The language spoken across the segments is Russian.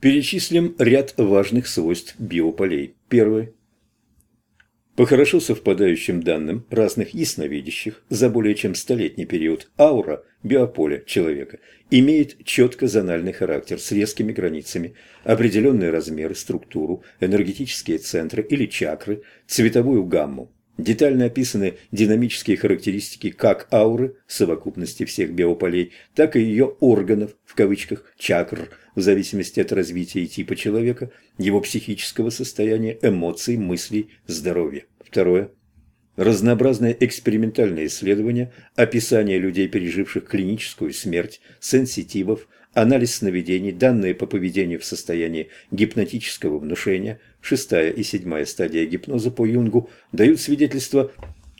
Перечислим ряд важных свойств биополей. Первое. По хорошо совпадающим данным разных ясновидящих за более чем столетний период аура биополя человека имеет четко зональный характер с резкими границами, определенные размеры, структуру, энергетические центры или чакры, цветовую гамму, Детально описаны динамические характеристики как ауры, совокупности всех биополей, так и ее органов, в кавычках, чакр, в зависимости от развития и типа человека, его психического состояния, эмоций, мыслей, здоровья. Второе. Разнообразные экспериментальные исследования, описание людей, переживших клиническую смерть, сенситивов, анализ сновидений, данные по поведению в состоянии гипнотического внушения, шестая и седьмая стадия гипноза по Юнгу дают свидетельство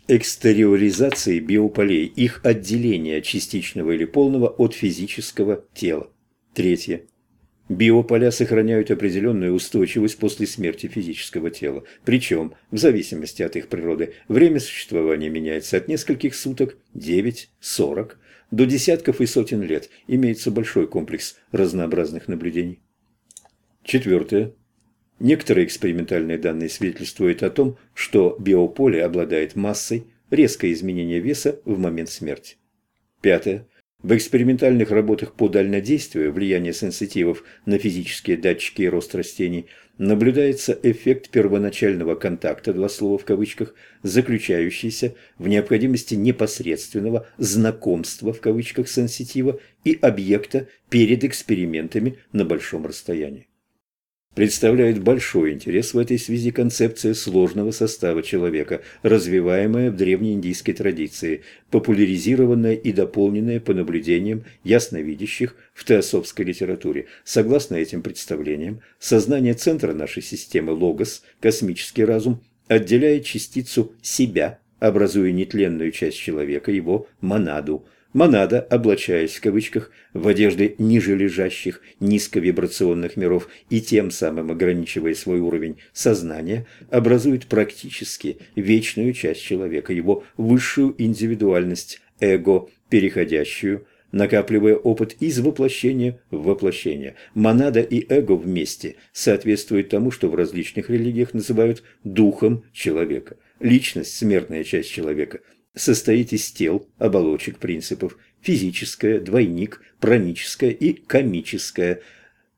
экстериоризации биополей, их отделения частичного или полного от физического тела. Третье. Биополя сохраняют определенную устойчивость после смерти физического тела. Причем, в зависимости от их природы, время существования меняется от нескольких суток, 9-40, до десятков и сотен лет. Имеется большой комплекс разнообразных наблюдений. Четвертое. Некоторые экспериментальные данные свидетельствуют о том, что биополе обладает массой, резкое изменение веса в момент смерти. Пятое. В экспериментальных работах по дальнодействию влияние сенситивов на физические датчики и рост растений наблюдается эффект первоначального контакта, два слова в кавычках, заключающийся в необходимости непосредственного знакомства в кавычках сенситива и объекта перед экспериментами на большом расстоянии представляет большой интерес в этой связи концепция сложного состава человека, развиваемая в древнеиндийской традиции, популяризированная и дополненная по наблюдениям ясновидящих в теософской литературе. Согласно этим представлениям, сознание центра нашей системы логос, космический разум, отделяет частицу себя, образуя нетленную часть человека, его монаду – Монада, облачаясь в кавычках в одежды ниже лежащих низковибрационных миров и тем самым ограничивая свой уровень сознания, образует практически вечную часть человека, его высшую индивидуальность, эго, переходящую, накапливая опыт из воплощения в воплощение. Монада и эго вместе соответствуют тому, что в различных религиях называют духом человека. Личность, смертная часть человека – состоит из тел, оболочек, принципов, физическое, двойник, праническое и комическое.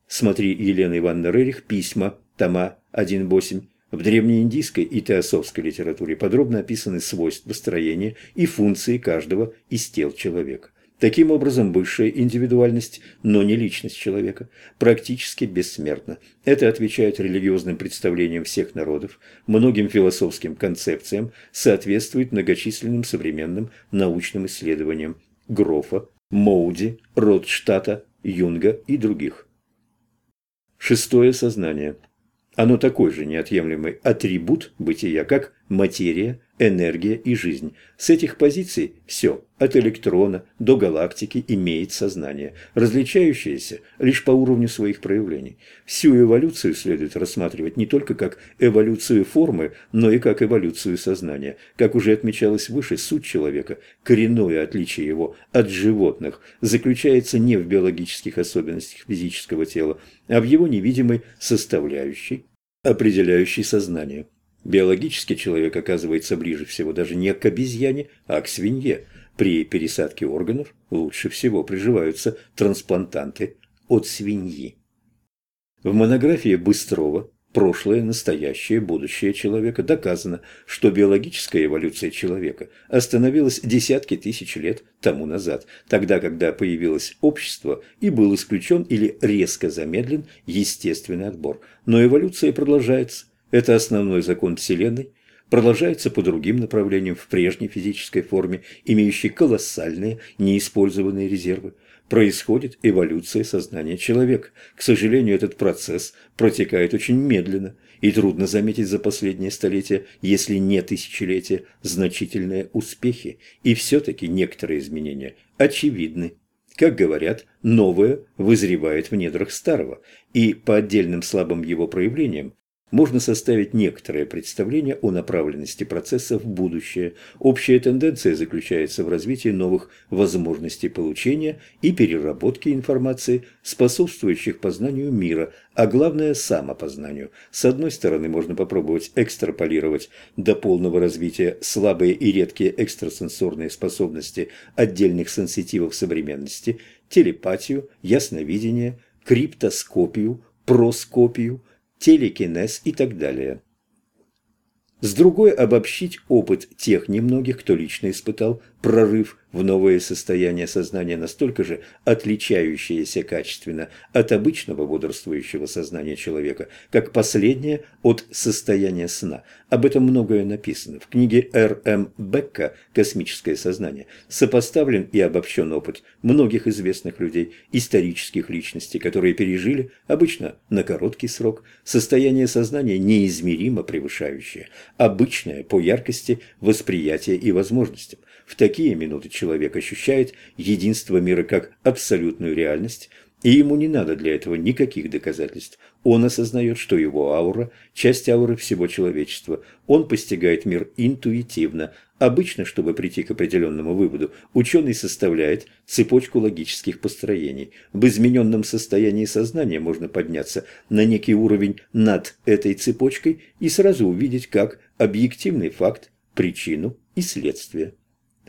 Смотри Елена Ивановна Рерих «Письма», тома 1.8. В древнеиндийской и теософской литературе подробно описаны свойства строения и функции каждого из тел человека. Таким образом, высшая индивидуальность, но не личность человека, практически бессмертна. Это отвечает религиозным представлениям всех народов, многим философским концепциям, соответствует многочисленным современным научным исследованиям Грофа, Моуди, Ротштата, Юнга и других. Шестое сознание. Оно такой же неотъемлемый атрибут бытия, как материя, энергия и жизнь. С этих позиций все, от электрона до галактики, имеет сознание, различающееся лишь по уровню своих проявлений. Всю эволюцию следует рассматривать не только как эволюцию формы, но и как эволюцию сознания. Как уже отмечалось выше, суть человека, коренное отличие его от животных, заключается не в биологических особенностях физического тела, а в его невидимой составляющей, определяющей сознание. Биологически человек оказывается ближе всего даже не к обезьяне, а к свинье. При пересадке органов лучше всего приживаются трансплантанты от свиньи. В монографии Быстрова прошлое, настоящее, будущее человека доказано, что биологическая эволюция человека остановилась десятки тысяч лет тому назад, тогда, когда появилось общество и был исключен или резко замедлен естественный отбор. Но эволюция продолжается, это основной закон Вселенной, продолжается по другим направлениям в прежней физической форме, имеющей колоссальные неиспользованные резервы. Происходит эволюция сознания человека. К сожалению, этот процесс протекает очень медленно, и трудно заметить за последние столетия, если не тысячелетия, значительные успехи. И все-таки некоторые изменения очевидны. Как говорят, новое вызревает в недрах старого, и по отдельным слабым его проявлениям можно составить некоторое представление о направленности процесса в будущее. Общая тенденция заключается в развитии новых возможностей получения и переработки информации, способствующих познанию мира, а главное – самопознанию. С одной стороны, можно попробовать экстраполировать до полного развития слабые и редкие экстрасенсорные способности отдельных сенситивов современности, телепатию, ясновидение, криптоскопию, проскопию – телекинез и так далее. С другой – обобщить опыт тех немногих, кто лично испытал прорыв в новое состояние сознания, настолько же отличающееся качественно от обычного бодрствующего сознания человека, как последнее от состояния сна. Об этом многое написано. В книге Р. М. Бекка «Космическое сознание» сопоставлен и обобщен опыт многих известных людей, исторических личностей, которые пережили, обычно на короткий срок, состояние сознания неизмеримо превышающее, обычное по яркости восприятия и возможностям. В такие минуты человек ощущает единство мира как абсолютную реальность, и ему не надо для этого никаких доказательств. Он осознает, что его аура – часть ауры всего человечества. Он постигает мир интуитивно. Обычно, чтобы прийти к определенному выводу, ученый составляет цепочку логических построений. В измененном состоянии сознания можно подняться на некий уровень над этой цепочкой и сразу увидеть как объективный факт, причину и следствие.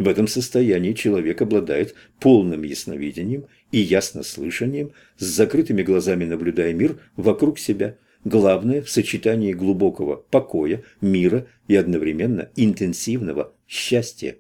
В этом состоянии человек обладает полным ясновидением и яснослышанием, с закрытыми глазами наблюдая мир вокруг себя. Главное в сочетании глубокого покоя, мира и одновременно интенсивного счастья.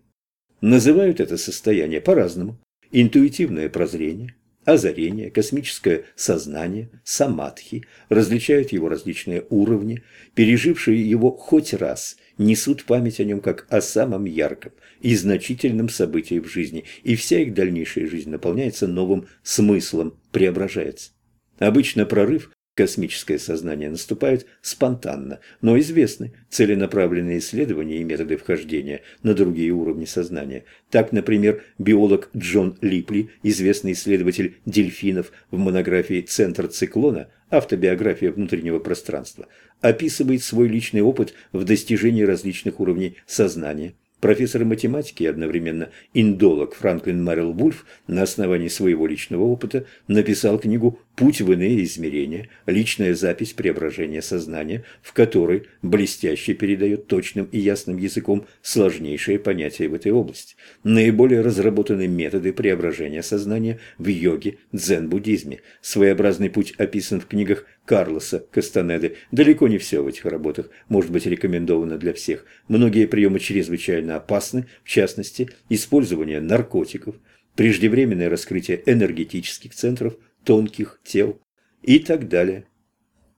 Называют это состояние по-разному. Интуитивное прозрение, озарение, космическое сознание, самадхи, различают его различные уровни, пережившие его хоть раз – несут память о нем как о самом ярком и значительном событии в жизни, и вся их дальнейшая жизнь наполняется новым смыслом, преображается. Обычно прорыв космическое сознание наступает спонтанно, но известны целенаправленные исследования и методы вхождения на другие уровни сознания. Так, например, биолог Джон Липли, известный исследователь дельфинов в монографии «Центр циклона», автобиография внутреннего пространства, описывает свой личный опыт в достижении различных уровней сознания. Профессор математики и одновременно индолог Франклин Мэрил Вульф на основании своего личного опыта написал книгу «Путь в иные измерения. Личная запись преображения сознания», в которой блестяще передает точным и ясным языком сложнейшие понятия в этой области. Наиболее разработаны методы преображения сознания в йоге, дзен-буддизме. Своеобразный путь описан в книгах Карлоса Кастанеды. Далеко не все в этих работах может быть рекомендовано для всех. Многие приемы чрезвычайно опасны, в частности, использование наркотиков, преждевременное раскрытие энергетических центров, тонких тел и так далее.